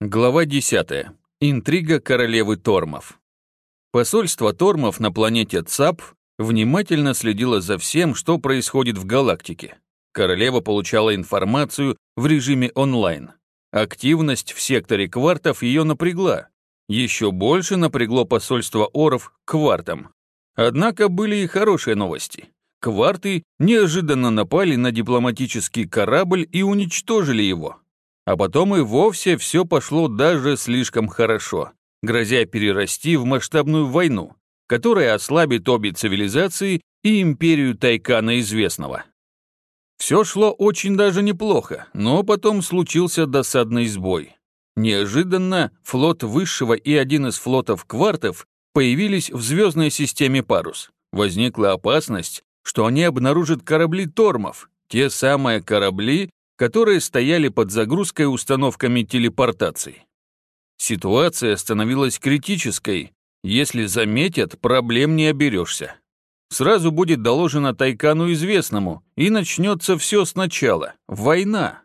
Глава 10. Интрига королевы Тормов. Посольство Тормов на планете ЦАП внимательно следило за всем, что происходит в галактике. Королева получала информацию в режиме онлайн. Активность в секторе квартов ее напрягла. Еще больше напрягло посольство Оров квартам. Однако были и хорошие новости. Кварты неожиданно напали на дипломатический корабль и уничтожили его. А потом и вовсе все пошло даже слишком хорошо, грозя перерасти в масштабную войну, которая ослабит обе цивилизации и империю Тайкана Известного. Все шло очень даже неплохо, но потом случился досадный сбой. Неожиданно флот Высшего и один из флотов Квартов появились в звездной системе Парус. Возникла опасность, что они обнаружат корабли Тормов, те самые корабли, которые стояли под загрузкой установками телепортации. Ситуация становилась критической. Если заметят, проблем не оберешься. Сразу будет доложено Тайкану известному, и начнется все сначала. Война.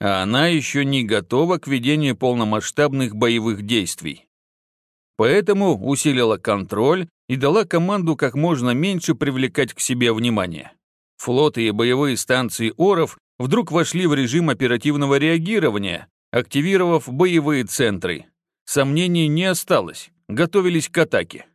А она еще не готова к ведению полномасштабных боевых действий. Поэтому усилила контроль и дала команду как можно меньше привлекать к себе внимание. Флоты и боевые станции Оров вдруг вошли в режим оперативного реагирования, активировав боевые центры. Сомнений не осталось, готовились к атаке.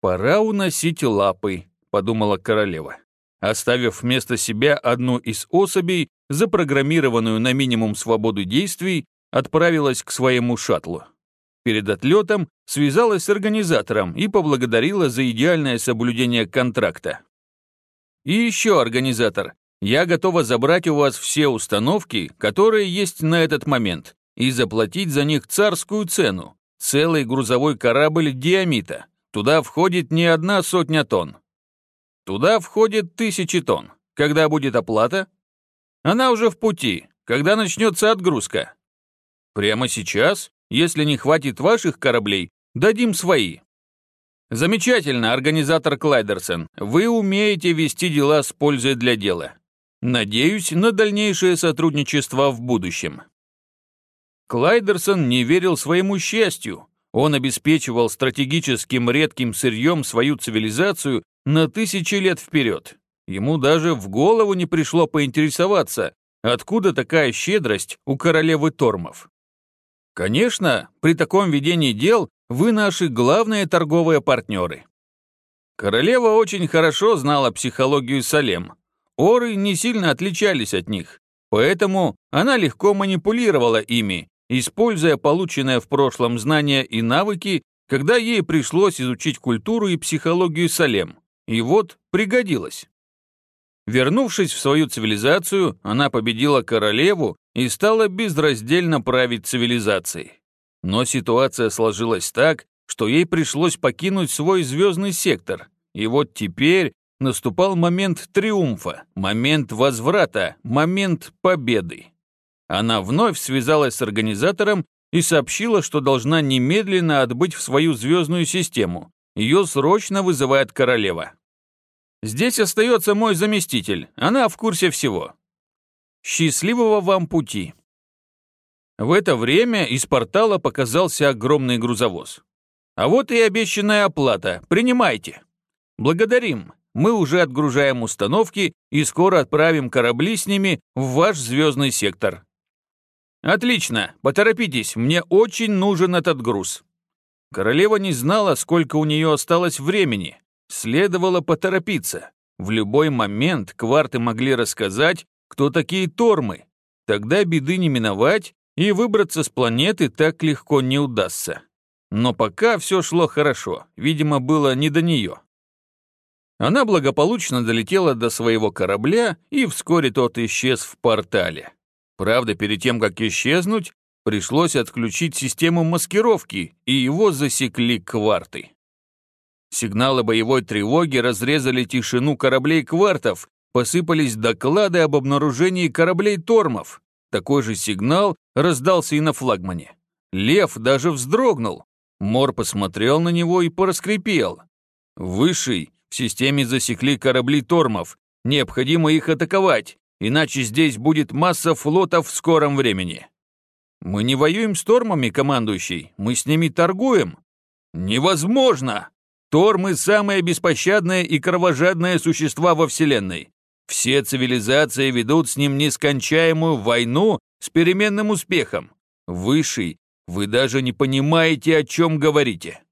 «Пора уносить лапы», — подумала королева, оставив вместо себя одну из особей, запрограммированную на минимум свободу действий, отправилась к своему шаттлу. Перед отлетом связалась с организатором и поблагодарила за идеальное соблюдение контракта. И еще организатор я готова забрать у вас все установки, которые есть на этот момент, и заплатить за них царскую цену. Целый грузовой корабль «Диамита». Туда входит не одна сотня тонн. Туда входит тысячи тонн. Когда будет оплата? Она уже в пути. Когда начнется отгрузка? Прямо сейчас, если не хватит ваших кораблей, дадим свои. Замечательно, организатор Клайдерсон. Вы умеете вести дела с пользой для дела. Надеюсь на дальнейшее сотрудничество в будущем. Клайдерсон не верил своему счастью. Он обеспечивал стратегическим редким сырьем свою цивилизацию на тысячи лет вперед. Ему даже в голову не пришло поинтересоваться, откуда такая щедрость у королевы Тормов. Конечно, при таком ведении дел вы наши главные торговые партнеры. Королева очень хорошо знала психологию Салем, Оры не сильно отличались от них, поэтому она легко манипулировала ими, используя полученное в прошлом знания и навыки, когда ей пришлось изучить культуру и психологию Салем. И вот пригодилось. Вернувшись в свою цивилизацию, она победила королеву и стала безраздельно править цивилизацией. Но ситуация сложилась так, что ей пришлось покинуть свой звездный сектор. И вот теперь наступал момент триумфа, момент возврата, момент победы. Она вновь связалась с организатором и сообщила, что должна немедленно отбыть в свою звездную систему. Ее срочно вызывает королева. «Здесь остается мой заместитель, она в курсе всего. Счастливого вам пути!» В это время из портала показался огромный грузовоз. «А вот и обещанная оплата, принимайте!» «Благодарим!» мы уже отгружаем установки и скоро отправим корабли с ними в ваш звездный сектор. Отлично, поторопитесь, мне очень нужен этот груз. Королева не знала, сколько у нее осталось времени. Следовало поторопиться. В любой момент кварты могли рассказать, кто такие тормы. Тогда беды не миновать, и выбраться с планеты так легко не удастся. Но пока все шло хорошо, видимо, было не до нее. Она благополучно долетела до своего корабля, и вскоре тот исчез в портале. Правда, перед тем, как исчезнуть, пришлось отключить систему маскировки, и его засекли кварты. Сигналы боевой тревоги разрезали тишину кораблей квартов, посыпались доклады об обнаружении кораблей тормов. Такой же сигнал раздался и на флагмане. Лев даже вздрогнул. Мор посмотрел на него и пораскрипел. Высший, в системе засекли корабли Тормов. Необходимо их атаковать, иначе здесь будет масса флотов в скором времени. Мы не воюем с Тормами, командующий, мы с ними торгуем. Невозможно! Тормы – самые беспощадные и кровожадные существа во Вселенной. Все цивилизации ведут с ним нескончаемую войну с переменным успехом. Высший, вы даже не понимаете, о чем говорите.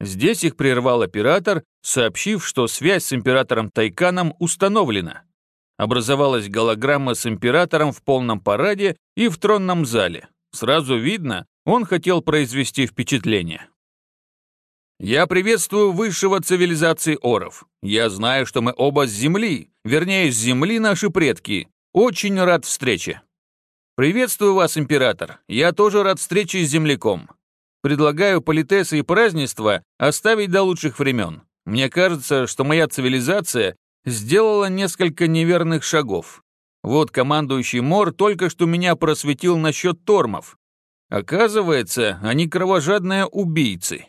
Здесь их прервал оператор, сообщив, что связь с императором Тайканом установлена. Образовалась голограмма с императором в полном параде и в тронном зале. Сразу видно, он хотел произвести впечатление. «Я приветствую высшего цивилизации Оров. Я знаю, что мы оба с Земли, вернее, с Земли наши предки. Очень рад встрече». «Приветствую вас, император. Я тоже рад встрече с земляком. Предлагаю политесы и празднества оставить до лучших времен. Мне кажется, что моя цивилизация сделала несколько неверных шагов. Вот командующий Мор только что меня просветил насчет тормов. Оказывается, они кровожадные убийцы.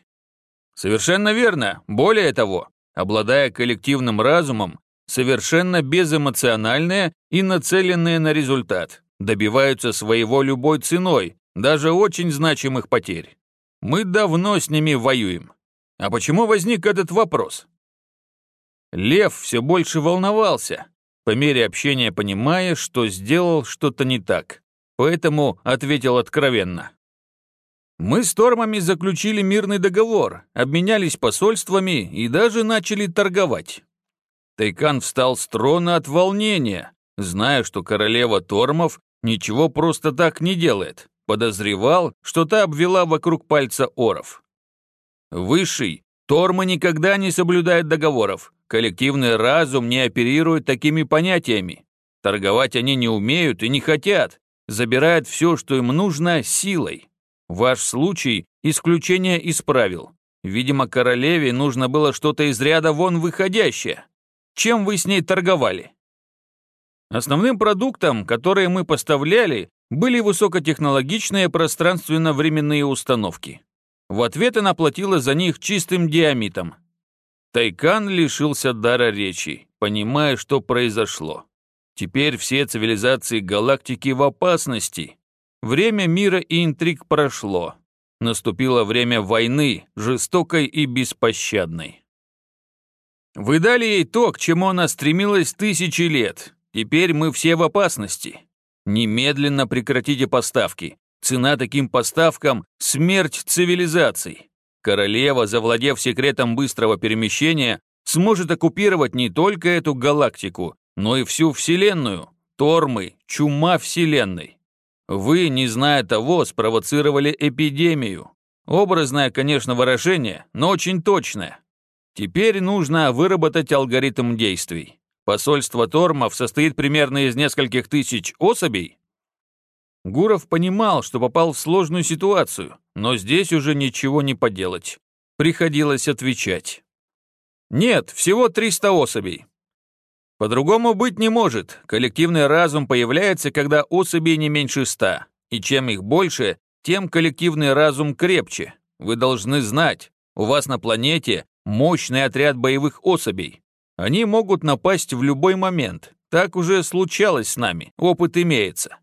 Совершенно верно. Более того, обладая коллективным разумом, совершенно безэмоциональные и нацеленные на результат, добиваются своего любой ценой, даже очень значимых потерь. Мы давно с ними воюем. А почему возник этот вопрос? Лев все больше волновался, по мере общения понимая, что сделал что-то не так. Поэтому ответил откровенно. Мы с Тормами заключили мирный договор, обменялись посольствами и даже начали торговать. Тайкан встал с трона от волнения, зная, что королева Тормов ничего просто так не делает. Подозревал, что та обвела вокруг пальца оров. Высший, Тормы никогда не соблюдают договоров. Коллективный разум не оперирует такими понятиями. Торговать они не умеют и не хотят. Забирают все, что им нужно, силой. Ваш случай – исключение из правил. Видимо, королеве нужно было что-то из ряда вон выходящее. Чем вы с ней торговали? Основным продуктом, который мы поставляли, были высокотехнологичные пространственно-временные установки. В ответ она платила за них чистым диамитом. Тайкан лишился дара речи, понимая, что произошло. Теперь все цивилизации галактики в опасности. Время мира и интриг прошло. Наступило время войны, жестокой и беспощадной. Вы дали ей то, к чему она стремилась тысячи лет. Теперь мы все в опасности. Немедленно прекратите поставки. Цена таким поставкам – смерть цивилизаций. Королева, завладев секретом быстрого перемещения, сможет оккупировать не только эту галактику, но и всю Вселенную. Тормы – чума Вселенной. Вы, не зная того, спровоцировали эпидемию. Образное, конечно, выражение, но очень точное. Теперь нужно выработать алгоритм действий. Посольство Тормов состоит примерно из нескольких тысяч особей. Гуров понимал, что попал в сложную ситуацию, но здесь уже ничего не поделать. Приходилось отвечать. Нет, всего 300 особей. По-другому быть не может. Коллективный разум появляется, когда особей не меньше ста. И чем их больше, тем коллективный разум крепче. Вы должны знать, у вас на планете мощный отряд боевых особей. Они могут напасть в любой момент. Так уже случалось с нами, опыт имеется.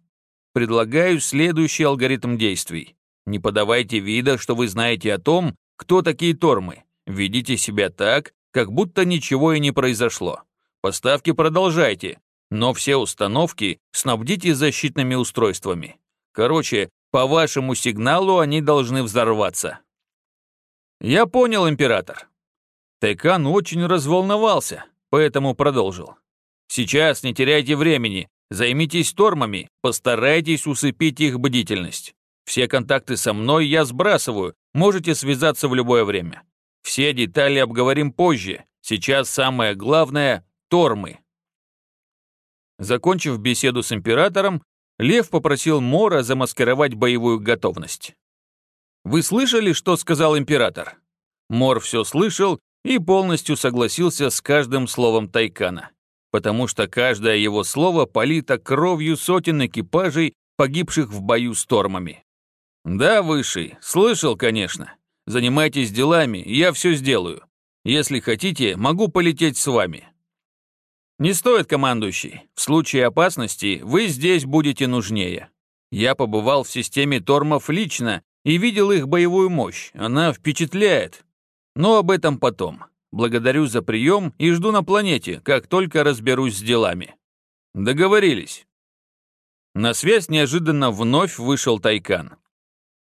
Предлагаю следующий алгоритм действий. Не подавайте вида, что вы знаете о том, кто такие тормы. Ведите себя так, как будто ничего и не произошло. Поставки продолжайте, но все установки снабдите защитными устройствами. Короче, по вашему сигналу они должны взорваться. Я понял, император. Тайкан очень разволновался, поэтому продолжил. «Сейчас не теряйте времени, займитесь тормами, постарайтесь усыпить их бдительность. Все контакты со мной я сбрасываю, можете связаться в любое время. Все детали обговорим позже, сейчас самое главное – тормы». Закончив беседу с императором, Лев попросил Мора замаскировать боевую готовность. «Вы слышали, что сказал император?» Мор все слышал и полностью согласился с каждым словом Тайкана, потому что каждое его слово полито кровью сотен экипажей, погибших в бою с тормами. «Да, Высший, слышал, конечно. Занимайтесь делами, я все сделаю. Если хотите, могу полететь с вами». «Не стоит, командующий. В случае опасности вы здесь будете нужнее. Я побывал в системе Тормов лично и видел их боевую мощь. Она впечатляет. Но об этом потом. Благодарю за прием и жду на планете, как только разберусь с делами. Договорились. На связь неожиданно вновь вышел Тайкан.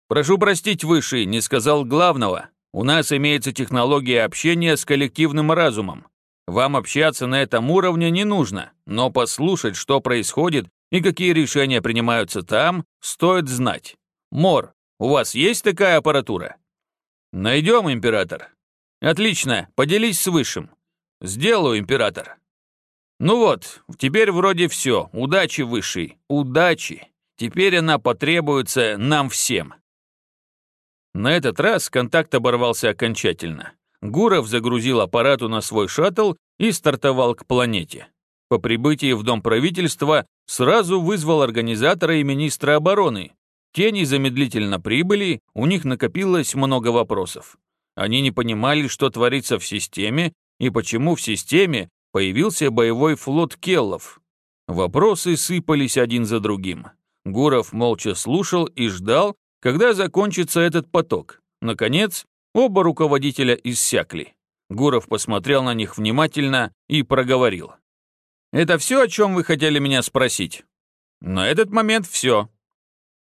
«Прошу простить, Высший, не сказал главного. У нас имеется технология общения с коллективным разумом. Вам общаться на этом уровне не нужно, но послушать, что происходит и какие решения принимаются там, стоит знать. Мор, у вас есть такая аппаратура? Найдем, император. Отлично, поделись с Высшим. Сделаю, император. Ну вот, теперь вроде все. Удачи, Высший, удачи. Теперь она потребуется нам всем. На этот раз контакт оборвался окончательно. Гуров загрузил аппарату на свой шаттл и стартовал к планете. По прибытии в Дом правительства сразу вызвал организатора и министра обороны. Те незамедлительно прибыли, у них накопилось много вопросов. Они не понимали, что творится в системе и почему в системе появился боевой флот Келлов. Вопросы сыпались один за другим. Гуров молча слушал и ждал, когда закончится этот поток. Наконец, оба руководителя иссякли. Гуров посмотрел на них внимательно и проговорил. «Это все, о чем вы хотели меня спросить?» «На этот момент все».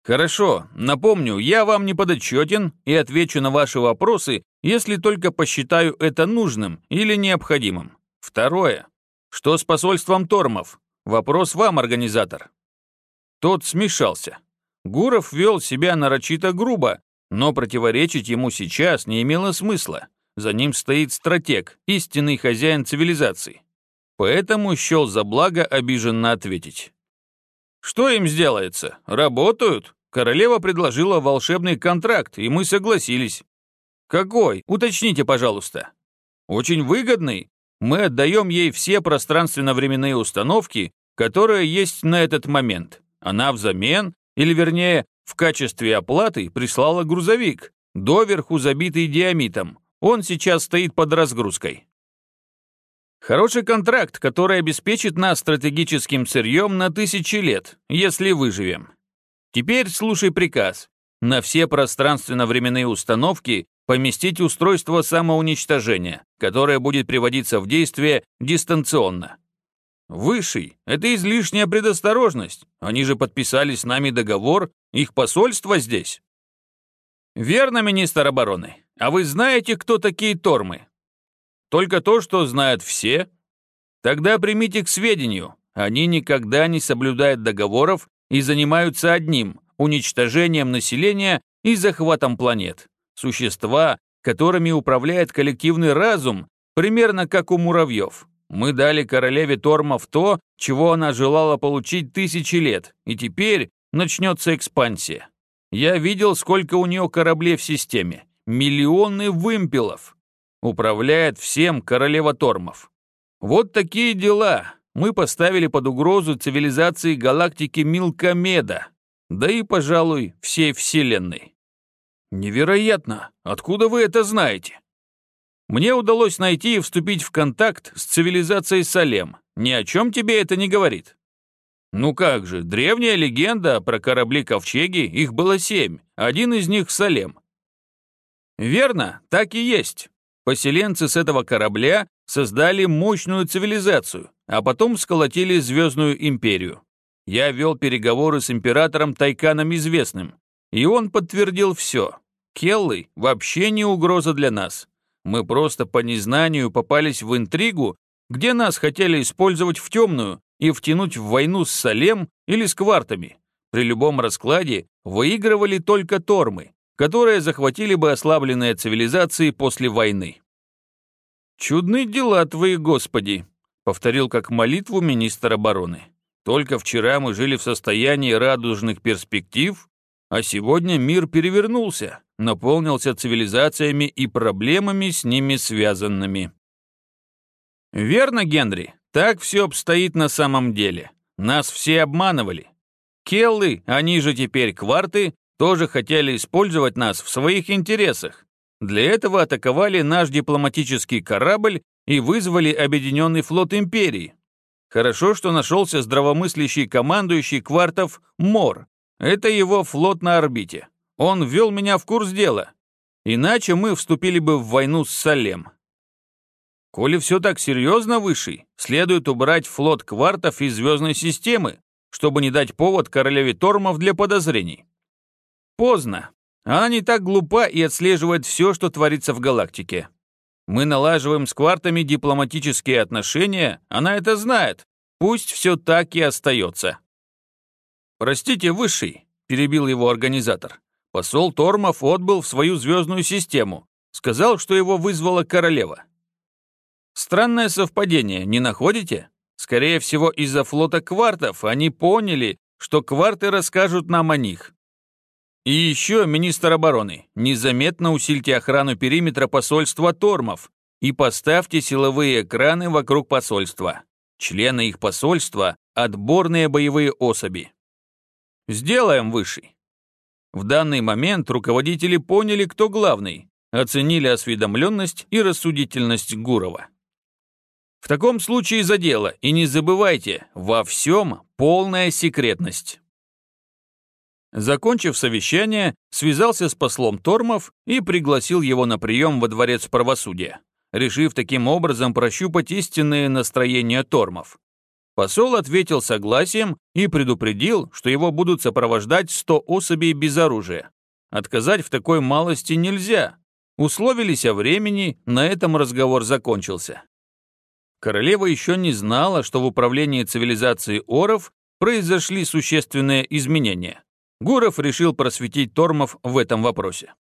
«Хорошо, напомню, я вам не подотчетен и отвечу на ваши вопросы, если только посчитаю это нужным или необходимым. Второе. Что с посольством Тормов? Вопрос вам, организатор». Тот смешался. Гуров вел себя нарочито грубо, но противоречить ему сейчас не имело смысла. За ним стоит стратег, истинный хозяин цивилизации. Поэтому счел за благо обиженно ответить. «Что им сделается? Работают?» Королева предложила волшебный контракт, и мы согласились. «Какой? Уточните, пожалуйста». «Очень выгодный. Мы отдаем ей все пространственно-временные установки, которые есть на этот момент. Она взамен или вернее, в качестве оплаты прислала грузовик, доверху забитый диамитом. Он сейчас стоит под разгрузкой. Хороший контракт, который обеспечит нас стратегическим сырьем на тысячи лет, если выживем. Теперь слушай приказ. На все пространственно-временные установки поместить устройство самоуничтожения, которое будет приводиться в действие дистанционно. Высший — это излишняя предосторожность. Они же подписали с нами договор, их посольство здесь. Верно, министр обороны. А вы знаете, кто такие тормы? Только то, что знают все? Тогда примите к сведению, они никогда не соблюдают договоров и занимаются одним – уничтожением населения и захватом планет. Существа, которыми управляет коллективный разум, примерно как у муравьев. Мы дали королеве Тормов то, чего она желала получить тысячи лет, и теперь начнется экспансия. Я видел, сколько у нее кораблей в системе. Миллионы вымпелов. Управляет всем королева Тормов. Вот такие дела. Мы поставили под угрозу цивилизации галактики Милкомеда, да и, пожалуй, всей Вселенной. Невероятно! Откуда вы это знаете? Мне удалось найти и вступить в контакт с цивилизацией Салем. Ни о чем тебе это не говорит. Ну как же, древняя легенда про корабли-ковчеги, их было семь, один из них Салем. Верно, так и есть. Поселенцы с этого корабля создали мощную цивилизацию, а потом сколотили Звездную империю. Я вел переговоры с императором Тайканом Известным, и он подтвердил все. Келлы вообще не угроза для нас. Мы просто по незнанию попались в интригу, где нас хотели использовать в темную и втянуть в войну с Салем или с квартами. При любом раскладе выигрывали только тормы, которые захватили бы ослабленные цивилизации после войны. «Чудные дела твои, Господи!» — повторил как молитву министр обороны. «Только вчера мы жили в состоянии радужных перспектив, а сегодня мир перевернулся, наполнился цивилизациями и проблемами с ними связанными. Верно, Генри, так все обстоит на самом деле. Нас все обманывали. Келлы, они же теперь кварты, тоже хотели использовать нас в своих интересах. Для этого атаковали наш дипломатический корабль и вызвали объединенный флот империи. Хорошо, что нашелся здравомыслящий командующий квартов Мор, Это его флот на орбите. Он ввел меня в курс дела. Иначе мы вступили бы в войну с Салем. Коли все так серьезно, Высший, следует убрать флот квартов из звездной системы, чтобы не дать повод королеве Тормов для подозрений. Поздно. Она не так глупа и отслеживает все, что творится в галактике. Мы налаживаем с квартами дипломатические отношения, она это знает. Пусть все так и остается. «Простите, Высший», — перебил его организатор. Посол Тормов отбыл в свою звездную систему. Сказал, что его вызвала королева. Странное совпадение, не находите? Скорее всего, из-за флота квартов они поняли, что кварты расскажут нам о них. И еще, министр обороны, незаметно усильте охрану периметра посольства Тормов и поставьте силовые экраны вокруг посольства. Члены их посольства – отборные боевые особи. Сделаем, Высший. В данный момент руководители поняли, кто главный, оценили осведомленность и рассудительность Гурова. В таком случае за дело, и не забывайте, во всем полная секретность. Закончив совещание, связался с послом Тормов и пригласил его на прием во дворец правосудия, решив таким образом прощупать истинные настроения Тормов. Посол ответил согласием и предупредил, что его будут сопровождать 100 особей без оружия. Отказать в такой малости нельзя. Условились о времени, на этом разговор закончился. Королева еще не знала, что в управлении цивилизацией Оров произошли существенные изменения. Гуров решил просветить Тормов в этом вопросе.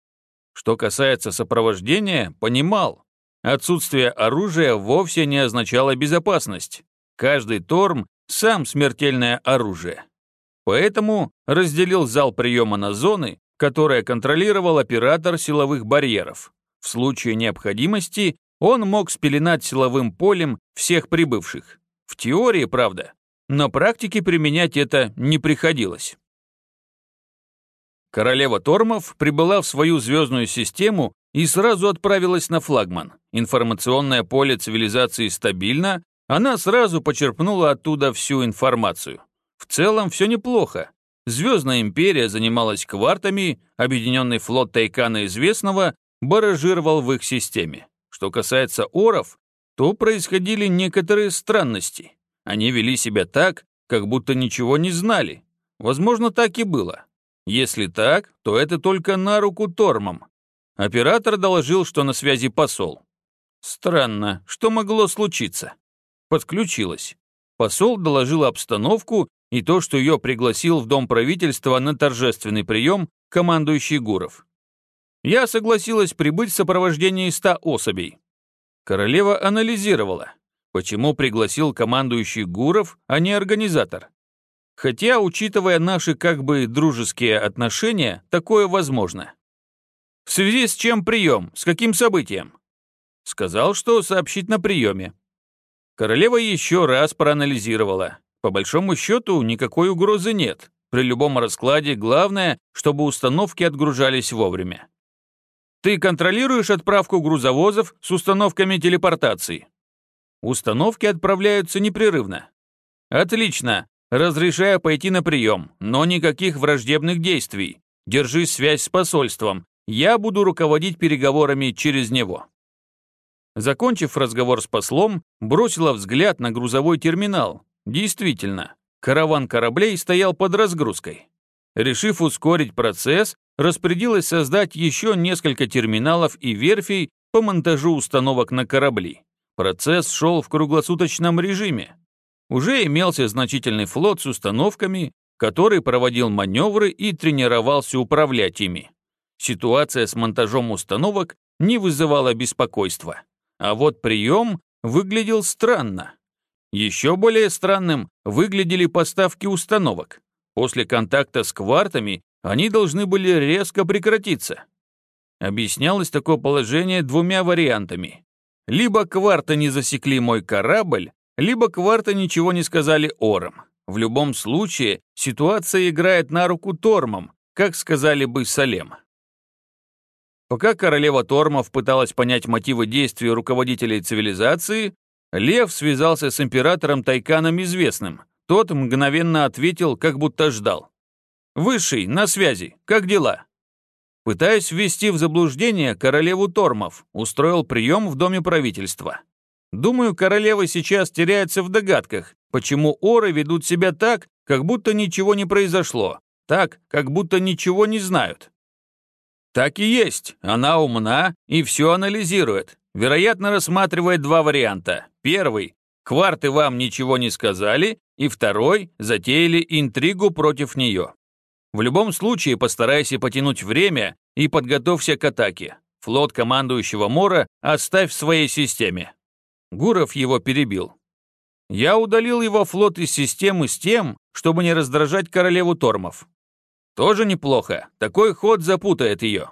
Что касается сопровождения, понимал, отсутствие оружия вовсе не означало безопасность. Каждый торм – сам смертельное оружие. Поэтому разделил зал приема на зоны, которые контролировал оператор силовых барьеров. В случае необходимости он мог спеленать силовым полем всех прибывших. В теории, правда, на практике применять это не приходилось. Королева Тормов прибыла в свою звездную систему и сразу отправилась на флагман. Информационное поле цивилизации стабильно, она сразу почерпнула оттуда всю информацию. В целом все неплохо. Звездная империя занималась квартами, объединенный флот Тайкана Известного баражировал в их системе. Что касается оров, то происходили некоторые странности. Они вели себя так, как будто ничего не знали. Возможно, так и было. Если так, то это только на руку Тормам. Оператор доложил, что на связи посол. Странно, что могло случиться? Подключилась. Посол доложил обстановку и то, что ее пригласил в Дом правительства на торжественный прием командующий Гуров. Я согласилась прибыть в сопровождении ста особей. Королева анализировала, почему пригласил командующий Гуров, а не организатор. Хотя, учитывая наши как бы дружеские отношения, такое возможно. В связи с чем прием, с каким событием? Сказал, что сообщить на приеме. Королева еще раз проанализировала. По большому счету, никакой угрозы нет. При любом раскладе главное, чтобы установки отгружались вовремя. Ты контролируешь отправку грузовозов с установками телепортации? Установки отправляются непрерывно. Отлично. Разрешаю пойти на прием, но никаких враждебных действий. Держи связь с посольством. Я буду руководить переговорами через него. Закончив разговор с послом, бросила взгляд на грузовой терминал. Действительно, караван кораблей стоял под разгрузкой. Решив ускорить процесс, распорядилась создать еще несколько терминалов и верфей по монтажу установок на корабли. Процесс шел в круглосуточном режиме. Уже имелся значительный флот с установками, который проводил маневры и тренировался управлять ими. Ситуация с монтажом установок не вызывала беспокойства. А вот прием выглядел странно. Еще более странным выглядели поставки установок. После контакта с квартами они должны были резко прекратиться. Объяснялось такое положение двумя вариантами. Либо кварты не засекли мой корабль, либо кварты ничего не сказали орам. В любом случае, ситуация играет на руку Тормам, как сказали бы Салем. Пока королева Тормов пыталась понять мотивы действий руководителей цивилизации, Лев связался с императором Тайканом Известным. Тот мгновенно ответил, как будто ждал. Высший, на связи, как дела?» Пытаясь ввести в заблуждение королеву Тормов, устроил прием в Доме правительства. Думаю, королева сейчас теряется в догадках, почему оры ведут себя так, как будто ничего не произошло, так, как будто ничего не знают. Так и есть, она умна и все анализирует. Вероятно, рассматривает два варианта. Первый – кварты вам ничего не сказали, и второй – затеяли интригу против нее. В любом случае постарайся потянуть время и подготовься к атаке. Флот командующего Мора оставь в своей системе». Гуров его перебил. «Я удалил его флот из системы с тем, чтобы не раздражать королеву Тормов. Тоже неплохо, такой ход запутает ее».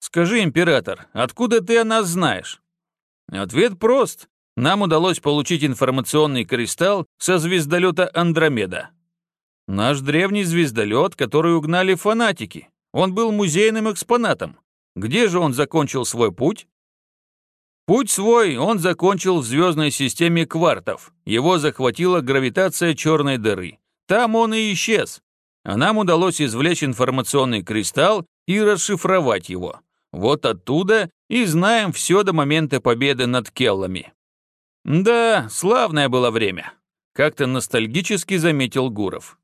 «Скажи, император, откуда ты о нас знаешь?» Ответ прост. Нам удалось получить информационный кристалл со звездолета Андромеда. Наш древний звездолет, который угнали фанатики. Он был музейным экспонатом. Где же он закончил свой путь? Путь свой он закончил в звездной системе квартов. Его захватила гравитация черной дыры. Там он и исчез. А нам удалось извлечь информационный кристалл и расшифровать его. Вот оттуда и знаем все до момента победы над Келлами. Да, славное было время. Как-то ностальгически заметил Гуров.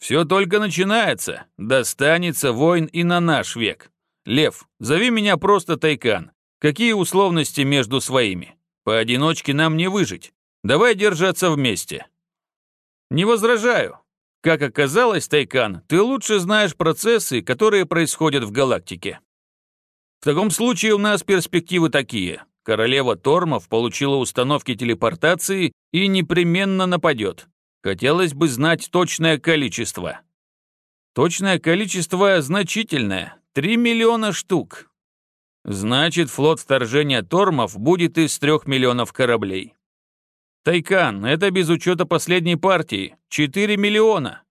Все только начинается. Достанется войн и на наш век. Лев, зови меня просто Тайкан. Какие условности между своими? Поодиночке нам не выжить. Давай держаться вместе. Не возражаю. Как оказалось, Тайкан, ты лучше знаешь процессы, которые происходят в галактике. В таком случае у нас перспективы такие. Королева Тормов получила установки телепортации и непременно нападет. Хотелось бы знать точное количество. Точное количество значительное. 3 миллиона штук. Значит, флот вторжения Тормов будет из 3 миллионов кораблей. Тайкан, это без учета последней партии. 4 миллиона.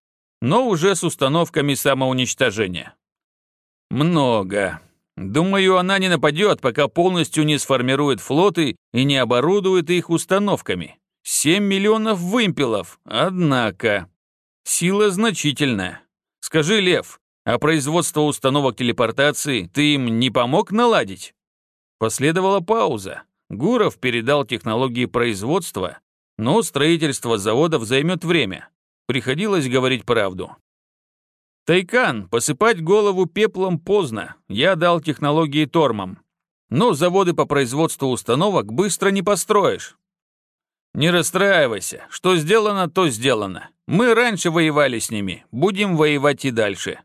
Но уже с установками самоуничтожения. Много. Думаю, она не нападет, пока полностью не сформирует флоты и не оборудует их установками. 7 миллионов вымпелов, однако. Сила значительная. Скажи, Лев, а производство установок телепортации ты им не помог наладить? Последовала пауза. Гуров передал технологии производства, но строительство заводов займет время. Приходилось говорить правду. Тайкан, посыпать голову пеплом поздно. Я дал технологии тормам. Но заводы по производству установок быстро не построишь. «Не расстраивайся. Что сделано, то сделано. Мы раньше воевали с ними, будем воевать и дальше.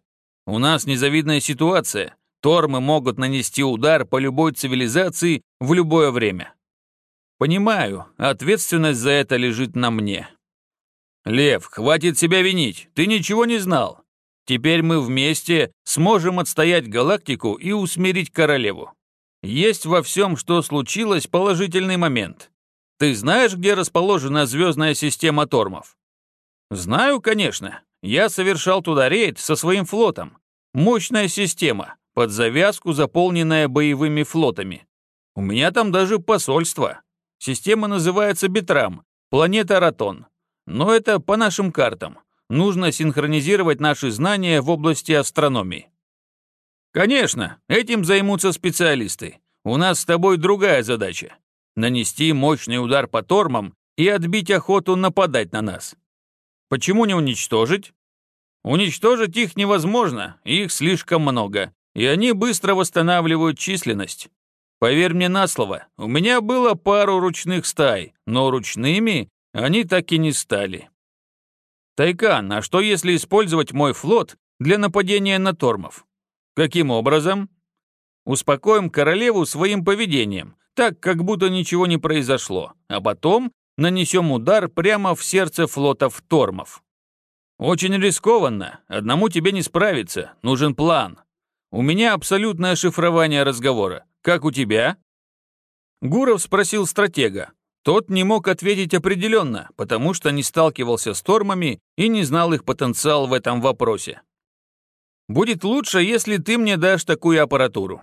У нас незавидная ситуация. Тормы могут нанести удар по любой цивилизации в любое время. Понимаю, ответственность за это лежит на мне. Лев, хватит себя винить, ты ничего не знал. Теперь мы вместе сможем отстоять галактику и усмирить королеву. Есть во всем, что случилось, положительный момент. Ты знаешь, где расположена звездная система Тормов? Знаю, конечно. Я совершал туда рейд со своим флотом. Мощная система, под завязку заполненная боевыми флотами. У меня там даже посольство. Система называется Бетрам, планета Ратон. Но это по нашим картам. Нужно синхронизировать наши знания в области астрономии. Конечно, этим займутся специалисты. У нас с тобой другая задача нанести мощный удар по тормам и отбить охоту нападать на нас. Почему не уничтожить? Уничтожить их невозможно, их слишком много, и они быстро восстанавливают численность. Поверь мне на слово, у меня было пару ручных стай, но ручными они так и не стали. Тайкан, а что если использовать мой флот для нападения на тормов? Каким образом? Успокоим королеву своим поведением, так, как будто ничего не произошло, а потом нанесем удар прямо в сердце флотов Тормов. Очень рискованно, одному тебе не справиться, нужен план. У меня абсолютное шифрование разговора. Как у тебя? Гуров спросил стратега. Тот не мог ответить определенно, потому что не сталкивался с Тормами и не знал их потенциал в этом вопросе. «Будет лучше, если ты мне дашь такую аппаратуру.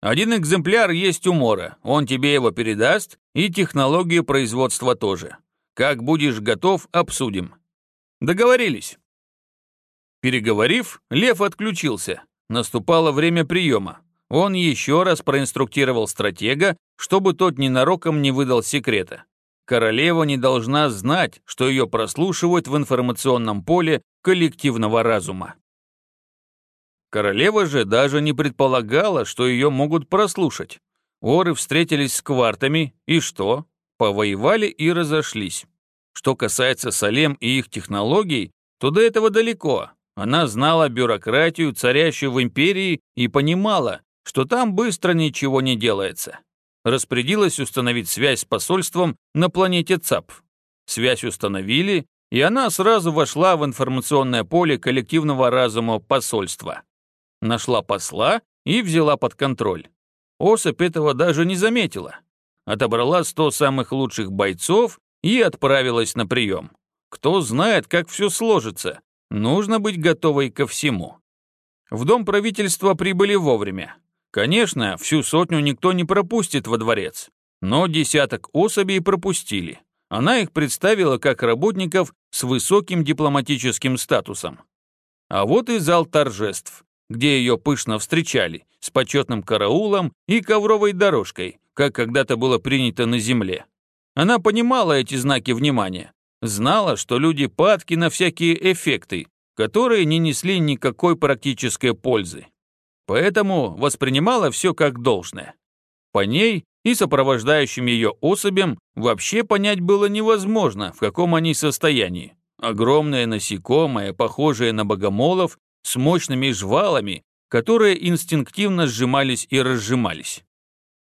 Один экземпляр есть у Мора, он тебе его передаст, и технологию производства тоже. Как будешь готов, обсудим. Договорились. Переговорив, Лев отключился. Наступало время приема. Он еще раз проинструктировал стратега, чтобы тот ненароком не выдал секрета. Королева не должна знать, что ее прослушивают в информационном поле коллективного разума. Королева же даже не предполагала, что ее могут прослушать. Оры встретились с квартами, и что? Повоевали и разошлись. Что касается Салем и их технологий, то до этого далеко. Она знала бюрократию, царящую в империи, и понимала, что там быстро ничего не делается. Распорядилась установить связь с посольством на планете ЦАП. Связь установили, и она сразу вошла в информационное поле коллективного разума посольства. Нашла посла и взяла под контроль. Особь этого даже не заметила. Отобрала 100 самых лучших бойцов и отправилась на прием. Кто знает, как все сложится. Нужно быть готовой ко всему. В дом правительства прибыли вовремя. Конечно, всю сотню никто не пропустит во дворец, но десяток особей пропустили. Она их представила как работников с высоким дипломатическим статусом. А вот и зал торжеств, где ее пышно встречали, с почетным караулом и ковровой дорожкой, как когда-то было принято на земле. Она понимала эти знаки внимания, знала, что люди падки на всякие эффекты, которые не несли никакой практической пользы. Поэтому воспринимала все как должное. По ней и сопровождающим ее особям вообще понять было невозможно, в каком они состоянии. Огромное насекомое, похожее на богомолов, с мощными жвалами, которые инстинктивно сжимались и разжимались.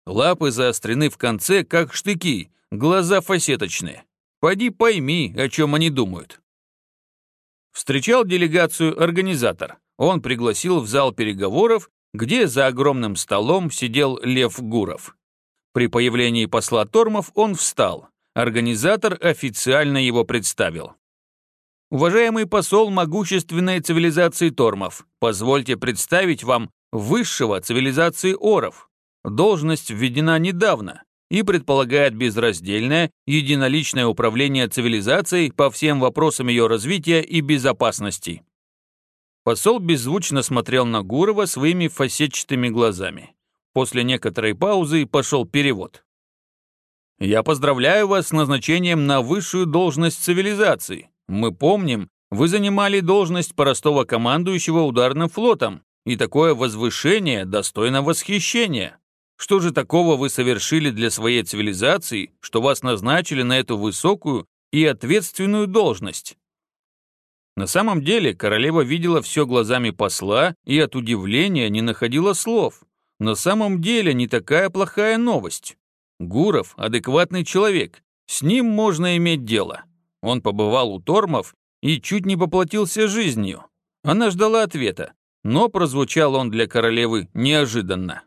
Лапы заострены в конце, как штыки, глаза фасеточные. Пойди пойми, о чем они думают. Встречал делегацию организатор. Он пригласил в зал переговоров, где за огромным столом сидел Лев Гуров. При появлении посла Тормов он встал. Организатор официально его представил. Уважаемый посол могущественной цивилизации Тормов, позвольте представить вам высшего цивилизации Оров. Должность введена недавно и предполагает безраздельное, единоличное управление цивилизацией по всем вопросам ее развития и безопасности. Посол беззвучно смотрел на Гурова своими фасетчатыми глазами. После некоторой паузы пошел перевод. «Я поздравляю вас с назначением на высшую должность цивилизации. Мы помним, вы занимали должность простого командующего ударным флотом, и такое возвышение достойно восхищения. Что же такого вы совершили для своей цивилизации, что вас назначили на эту высокую и ответственную должность? На самом деле королева видела все глазами посла и от удивления не находила слов. На самом деле не такая плохая новость. Гуров – адекватный человек, с ним можно иметь дело. Он побывал у Тормов и чуть не поплатился жизнью. Она ждала ответа, но прозвучал он для королевы неожиданно.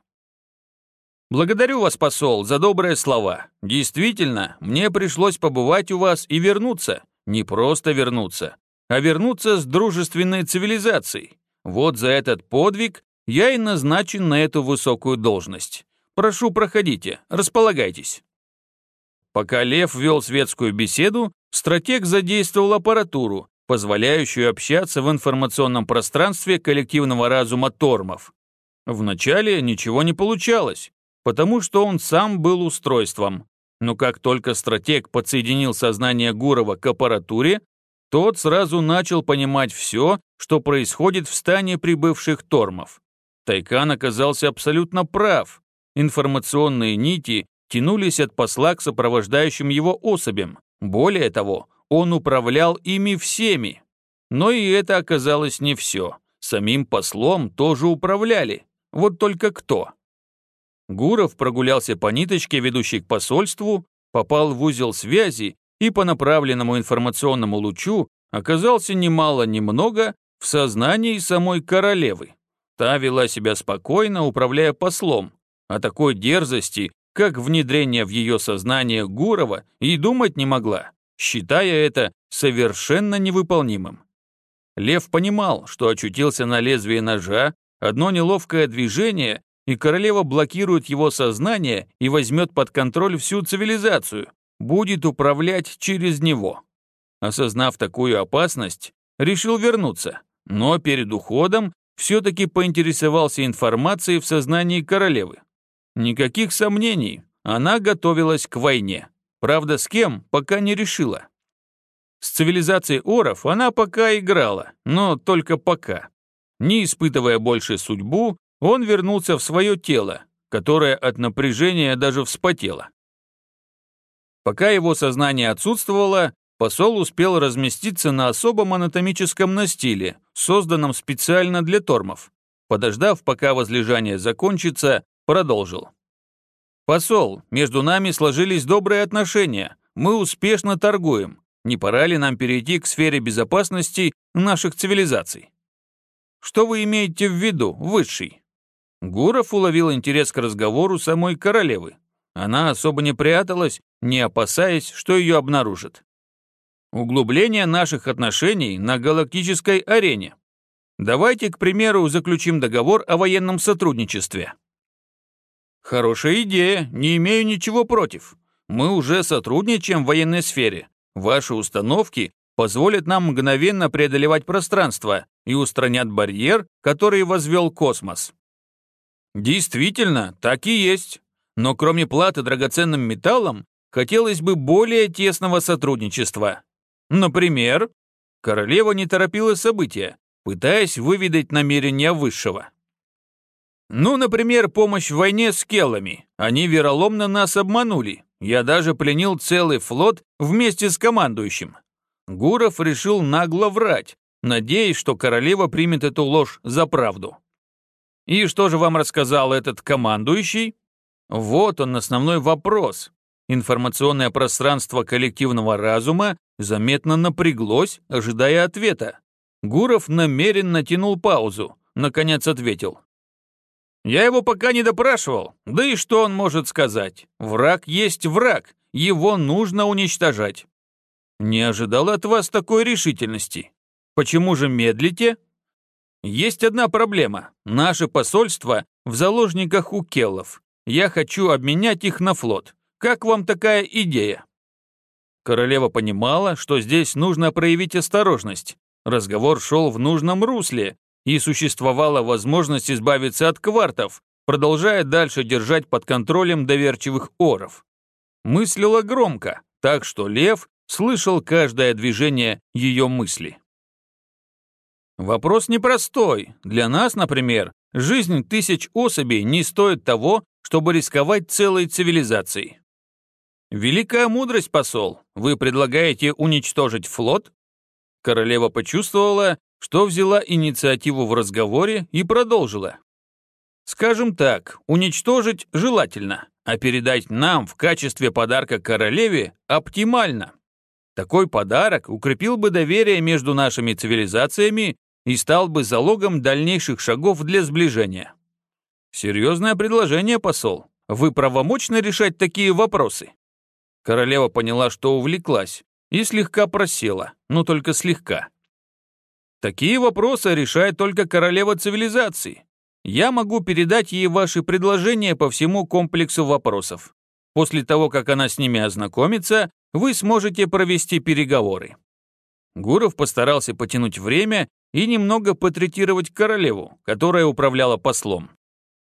«Благодарю вас, посол, за добрые слова. Действительно, мне пришлось побывать у вас и вернуться. Не просто вернуться, а вернуться с дружественной цивилизацией. Вот за этот подвиг я и назначен на эту высокую должность. Прошу, проходите, располагайтесь». Пока Лев вел светскую беседу, стратег задействовал аппаратуру, позволяющую общаться в информационном пространстве коллективного разума Тормов. Вначале ничего не получалось, потому что он сам был устройством. Но как только стратег подсоединил сознание Гурова к аппаратуре, тот сразу начал понимать все, что происходит в стане прибывших тормов. Тайкан оказался абсолютно прав. Информационные нити тянулись от посла к сопровождающим его особям. Более того, он управлял ими всеми. Но и это оказалось не все. Самим послом тоже управляли. Вот только кто? Гуров прогулялся по ниточке, ведущей к посольству, попал в узел связи и по направленному информационному лучу оказался немало немного в сознании самой королевы. Та вела себя спокойно, управляя послом, а такой дерзости, как внедрение в ее сознание Гурова, и думать не могла, считая это совершенно невыполнимым. Лев понимал, что очутился на лезвии ножа, одно неловкое движение, и королева блокирует его сознание и возьмет под контроль всю цивилизацию, будет управлять через него. Осознав такую опасность, решил вернуться, но перед уходом все-таки поинтересовался информацией в сознании королевы. Никаких сомнений, она готовилась к войне. Правда, с кем, пока не решила. С цивилизацией оров она пока играла, но только пока. Не испытывая больше судьбу, он вернулся в свое тело, которое от напряжения даже вспотело. Пока его сознание отсутствовало, посол успел разместиться на особом анатомическом настиле, созданном специально для тормов. Подождав, пока возлежание закончится, продолжил. «Посол, между нами сложились добрые отношения. Мы успешно торгуем. Не пора ли нам перейти к сфере безопасности наших цивилизаций?» «Что вы имеете в виду, высший?» Гуров уловил интерес к разговору самой королевы. Она особо не пряталась, не опасаясь, что ее обнаружат. Углубление наших отношений на галактической арене. Давайте, к примеру, заключим договор о военном сотрудничестве. Хорошая идея, не имею ничего против. Мы уже сотрудничаем в военной сфере. Ваши установки позволят нам мгновенно преодолевать пространство и устранят барьер, который возвел космос. Действительно, так и есть. Но кроме платы драгоценным металлом, хотелось бы более тесного сотрудничества. Например, королева не торопила события, пытаясь выведать намерения высшего. Ну, например, помощь в войне с келлами. Они вероломно нас обманули. Я даже пленил целый флот вместе с командующим. Гуров решил нагло врать, надеясь, что королева примет эту ложь за правду. И что же вам рассказал этот командующий? Вот он основной вопрос. Информационное пространство коллективного разума заметно напряглось, ожидая ответа. Гуров намеренно тянул паузу, наконец ответил. «Я его пока не допрашивал, да и что он может сказать? Враг есть враг, его нужно уничтожать». «Не ожидал от вас такой решительности. Почему же медлите?» «Есть одна проблема. Наше посольство в заложниках у келлов. Я хочу обменять их на флот. Как вам такая идея?» Королева понимала, что здесь нужно проявить осторожность. Разговор шел в нужном русле, и существовала возможность избавиться от квартов, продолжая дальше держать под контролем доверчивых оров. Мыслила громко, так что лев слышал каждое движение ее мысли. Вопрос непростой. Для нас, например, жизнь тысяч особей не стоит того, чтобы рисковать целой цивилизацией. Великая мудрость, посол. Вы предлагаете уничтожить флот? Королева почувствовала, что взяла инициативу в разговоре и продолжила. Скажем так, уничтожить желательно, а передать нам в качестве подарка королеве оптимально. Такой подарок укрепил бы доверие между нашими цивилизациями и стал бы залогом дальнейших шагов для сближения. Серьезное предложение, посол. Вы правомочны решать такие вопросы? Королева поняла, что увлеклась, и слегка просела, но только слегка. Такие вопросы решает только королева цивилизации. Я могу передать ей ваши предложения по всему комплексу вопросов. После того, как она с ними ознакомится, вы сможете провести переговоры. Гуров постарался потянуть время и немного потретировать королеву, которая управляла послом.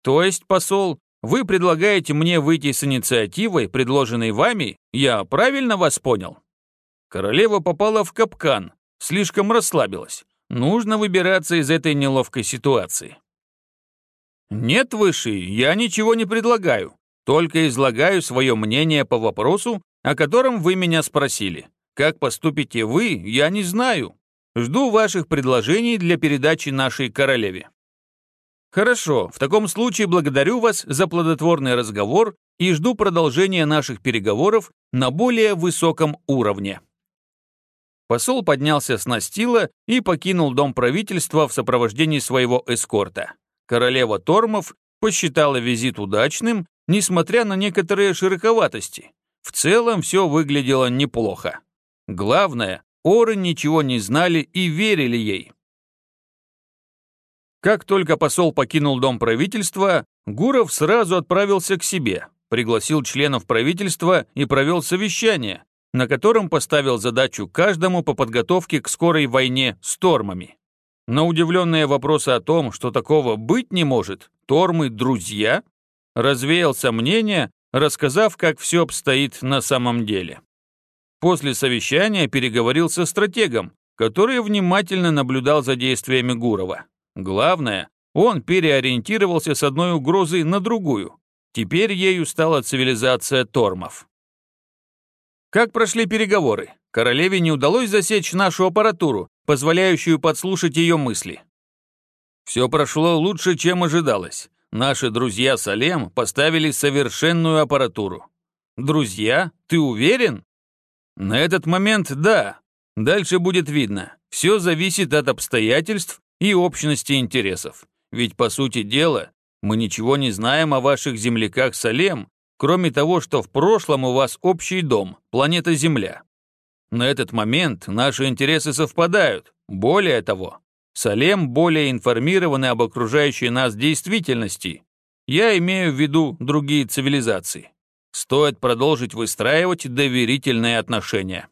То есть, посол, вы предлагаете мне выйти с инициативой, предложенной вами? Я правильно вас понял? Королева попала в капкан, слишком расслабилась. Нужно выбираться из этой неловкой ситуации. Нет, Высший, я ничего не предлагаю, только излагаю свое мнение по вопросу, о котором вы меня спросили. Как поступите вы, я не знаю. Жду ваших предложений для передачи нашей королеве. Хорошо, в таком случае благодарю вас за плодотворный разговор и жду продолжения наших переговоров на более высоком уровне. Посол поднялся с настила и покинул дом правительства в сопровождении своего эскорта. Королева Тормов посчитала визит удачным, несмотря на некоторые широковатости. В целом все выглядело неплохо. Главное, Оры ничего не знали и верили ей. Как только посол покинул дом правительства, Гуров сразу отправился к себе, пригласил членов правительства и провел совещание, на котором поставил задачу каждому по подготовке к скорой войне с тормами. На удивленные вопросы о том, что такого быть не может, Тормы друзья, развеял сомнения, рассказав, как все обстоит на самом деле. После совещания переговорил со стратегом, который внимательно наблюдал за действиями Гурова. Главное, он переориентировался с одной угрозы на другую. Теперь ею стала цивилизация Тормов. Как прошли переговоры? Королеве не удалось засечь нашу аппаратуру, позволяющую подслушать ее мысли. Все прошло лучше, чем ожидалось. Наши друзья Салем поставили совершенную аппаратуру. Друзья, ты уверен? На этот момент да. Дальше будет видно. Все зависит от обстоятельств и общности интересов. Ведь, по сути дела, мы ничего не знаем о ваших земляках Салем, кроме того, что в прошлом у вас общий дом, планета Земля. На этот момент наши интересы совпадают. Более того, Салем более информированы об окружающей нас действительности. Я имею в виду другие цивилизации. Стоит продолжить выстраивать доверительные отношения.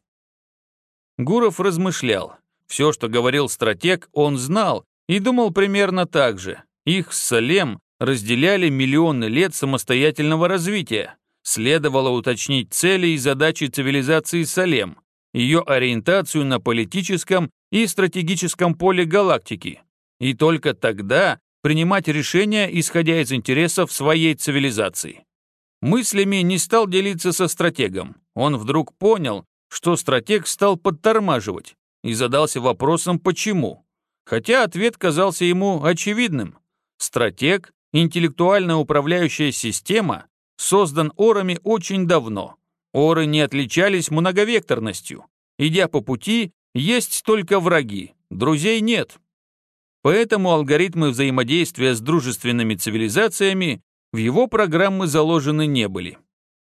Гуров размышлял. Все, что говорил стратег, он знал и думал примерно так же. Их с Салем разделяли миллионы лет самостоятельного развития. Следовало уточнить цели и задачи цивилизации Салем, ее ориентацию на политическом и стратегическом поле галактики, и только тогда принимать решения, исходя из интересов своей цивилизации. Мыслями не стал делиться со стратегом. Он вдруг понял, что стратег стал подтормаживать и задался вопросом «почему?». Хотя ответ казался ему очевидным. Стратег Интеллектуальная управляющая система создан орами очень давно. Оры не отличались многовекторностью. Идя по пути, есть только враги, друзей нет. Поэтому алгоритмы взаимодействия с дружественными цивилизациями в его программы заложены не были.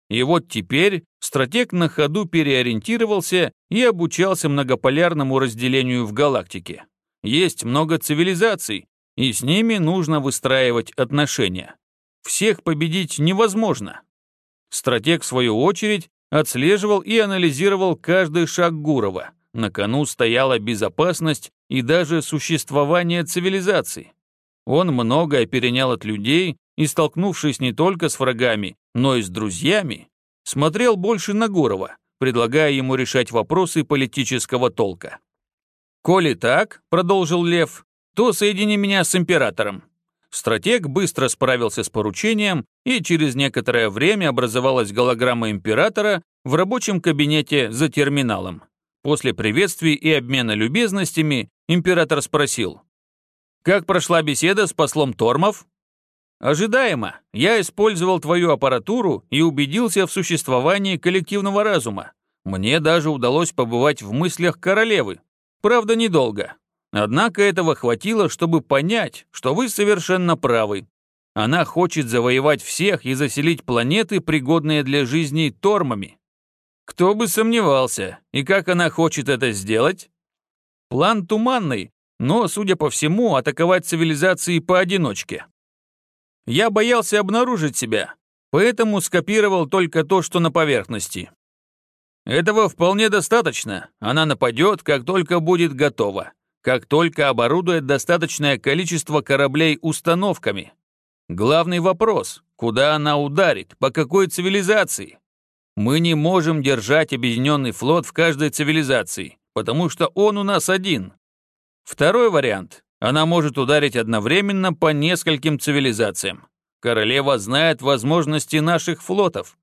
И вот теперь стратег на ходу переориентировался и обучался многополярному разделению в галактике. Есть много цивилизаций, и с ними нужно выстраивать отношения. Всех победить невозможно. Стратег, в свою очередь, отслеживал и анализировал каждый шаг Гурова. На кону стояла безопасность и даже существование цивилизации. Он многое перенял от людей и, столкнувшись не только с врагами, но и с друзьями, смотрел больше на Гурова, предлагая ему решать вопросы политического толка. «Коли так», — продолжил Лев, то соедини меня с императором». Стратег быстро справился с поручением, и через некоторое время образовалась голограмма императора в рабочем кабинете за терминалом. После приветствий и обмена любезностями император спросил. «Как прошла беседа с послом Тормов?» «Ожидаемо. Я использовал твою аппаратуру и убедился в существовании коллективного разума. Мне даже удалось побывать в мыслях королевы. Правда, недолго. Однако этого хватило, чтобы понять, что вы совершенно правы. Она хочет завоевать всех и заселить планеты, пригодные для жизни, тормами. Кто бы сомневался, и как она хочет это сделать? План туманный, но, судя по всему, атаковать цивилизации поодиночке. Я боялся обнаружить себя, поэтому скопировал только то, что на поверхности. Этого вполне достаточно, она нападет, как только будет готова как только оборудует достаточное количество кораблей установками. Главный вопрос – куда она ударит, по какой цивилизации? Мы не можем держать объединенный флот в каждой цивилизации, потому что он у нас один. Второй вариант – она может ударить одновременно по нескольким цивилизациям. Королева знает возможности наших флотов.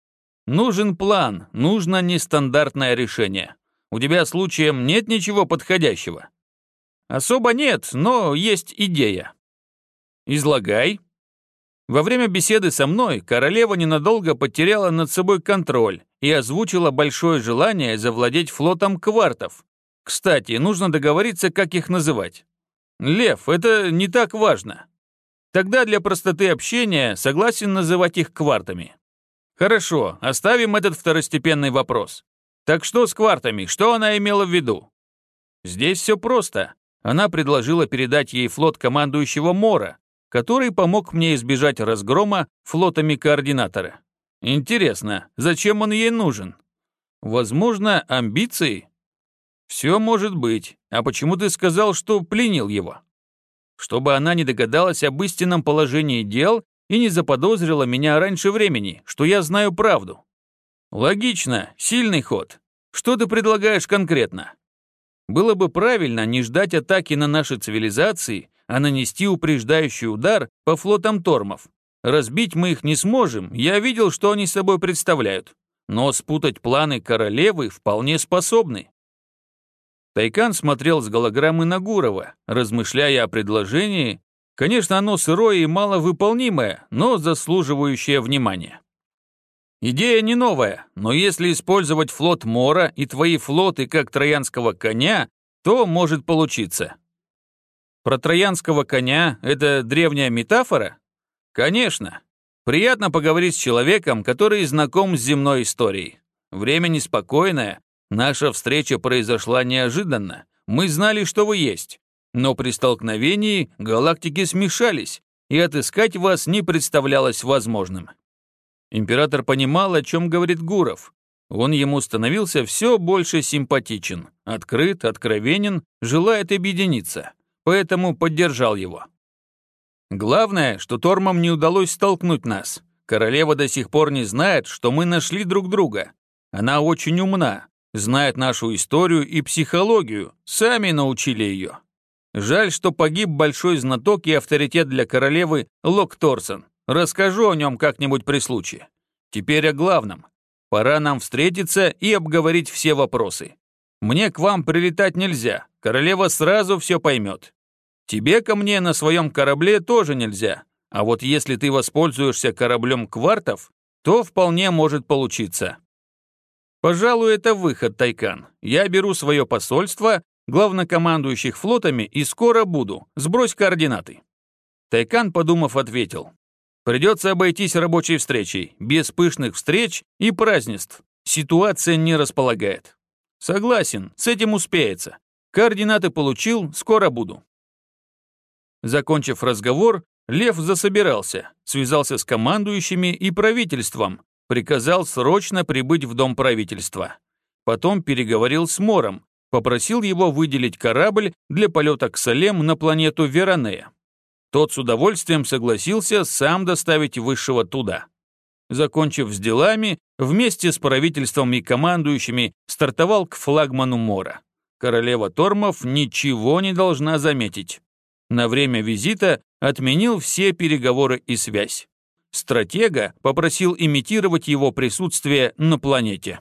Нужен план, нужно нестандартное решение. У тебя случаем нет ничего подходящего? Особо нет, но есть идея. Излагай. Во время беседы со мной королева ненадолго потеряла над собой контроль и озвучила большое желание завладеть флотом квартов. Кстати, нужно договориться, как их называть. Лев, это не так важно. Тогда для простоты общения согласен называть их квартами. Хорошо, оставим этот второстепенный вопрос. Так что с квартами, что она имела в виду? Здесь все просто. Она предложила передать ей флот командующего Мора, который помог мне избежать разгрома флотами координатора. Интересно, зачем он ей нужен? Возможно, амбиции? Все может быть. А почему ты сказал, что пленил его? чтобы она не догадалась об истинном положении дел и не заподозрила меня раньше времени, что я знаю правду. Логично, сильный ход. Что ты предлагаешь конкретно? Было бы правильно не ждать атаки на наши цивилизации, а нанести упреждающий удар по флотам Тормов. Разбить мы их не сможем, я видел, что они собой представляют. Но спутать планы королевы вполне способны. Тайкан смотрел с голограммы на Гурова, размышляя о предложении. Конечно, оно сырое и маловыполнимое, но заслуживающее внимания. Идея не новая, но если использовать флот Мора и твои флоты как троянского коня, то может получиться. Про троянского коня – это древняя метафора? Конечно. Приятно поговорить с человеком, который знаком с земной историей. Время неспокойное, Наша встреча произошла неожиданно. Мы знали, что вы есть. Но при столкновении галактики смешались, и отыскать вас не представлялось возможным. Император понимал, о чем говорит Гуров. Он ему становился все больше симпатичен, открыт, откровенен, желает объединиться, поэтому поддержал его. Главное, что Тормам не удалось столкнуть нас. Королева до сих пор не знает, что мы нашли друг друга. Она очень умна, знает нашу историю и психологию, сами научили ее. Жаль, что погиб большой знаток и авторитет для королевы Лок Торсон. Расскажу о нем как-нибудь при случае. Теперь о главном. Пора нам встретиться и обговорить все вопросы. Мне к вам прилетать нельзя, королева сразу все поймет. Тебе ко мне на своем корабле тоже нельзя, а вот если ты воспользуешься кораблем квартов, то вполне может получиться. Пожалуй, это выход, Тайкан. Я беру свое посольство, главнокомандующих флотами, и скоро буду. Сбрось координаты. Тайкан, подумав, ответил. Придется обойтись рабочей встречей, без пышных встреч и празднеств. Ситуация не располагает. Согласен, с этим успеется. Координаты получил, скоро буду. Закончив разговор, Лев засобирался, связался с командующими и правительством, приказал срочно прибыть в дом правительства. Потом переговорил с Мором, попросил его выделить корабль для полета к Салем на планету Веронея. Тот с удовольствием согласился сам доставить высшего туда. Закончив с делами, вместе с правительством и командующими стартовал к флагману Мора. Королева Тормов ничего не должна заметить. На время визита отменил все переговоры и связь. Стратега попросил имитировать его присутствие на планете.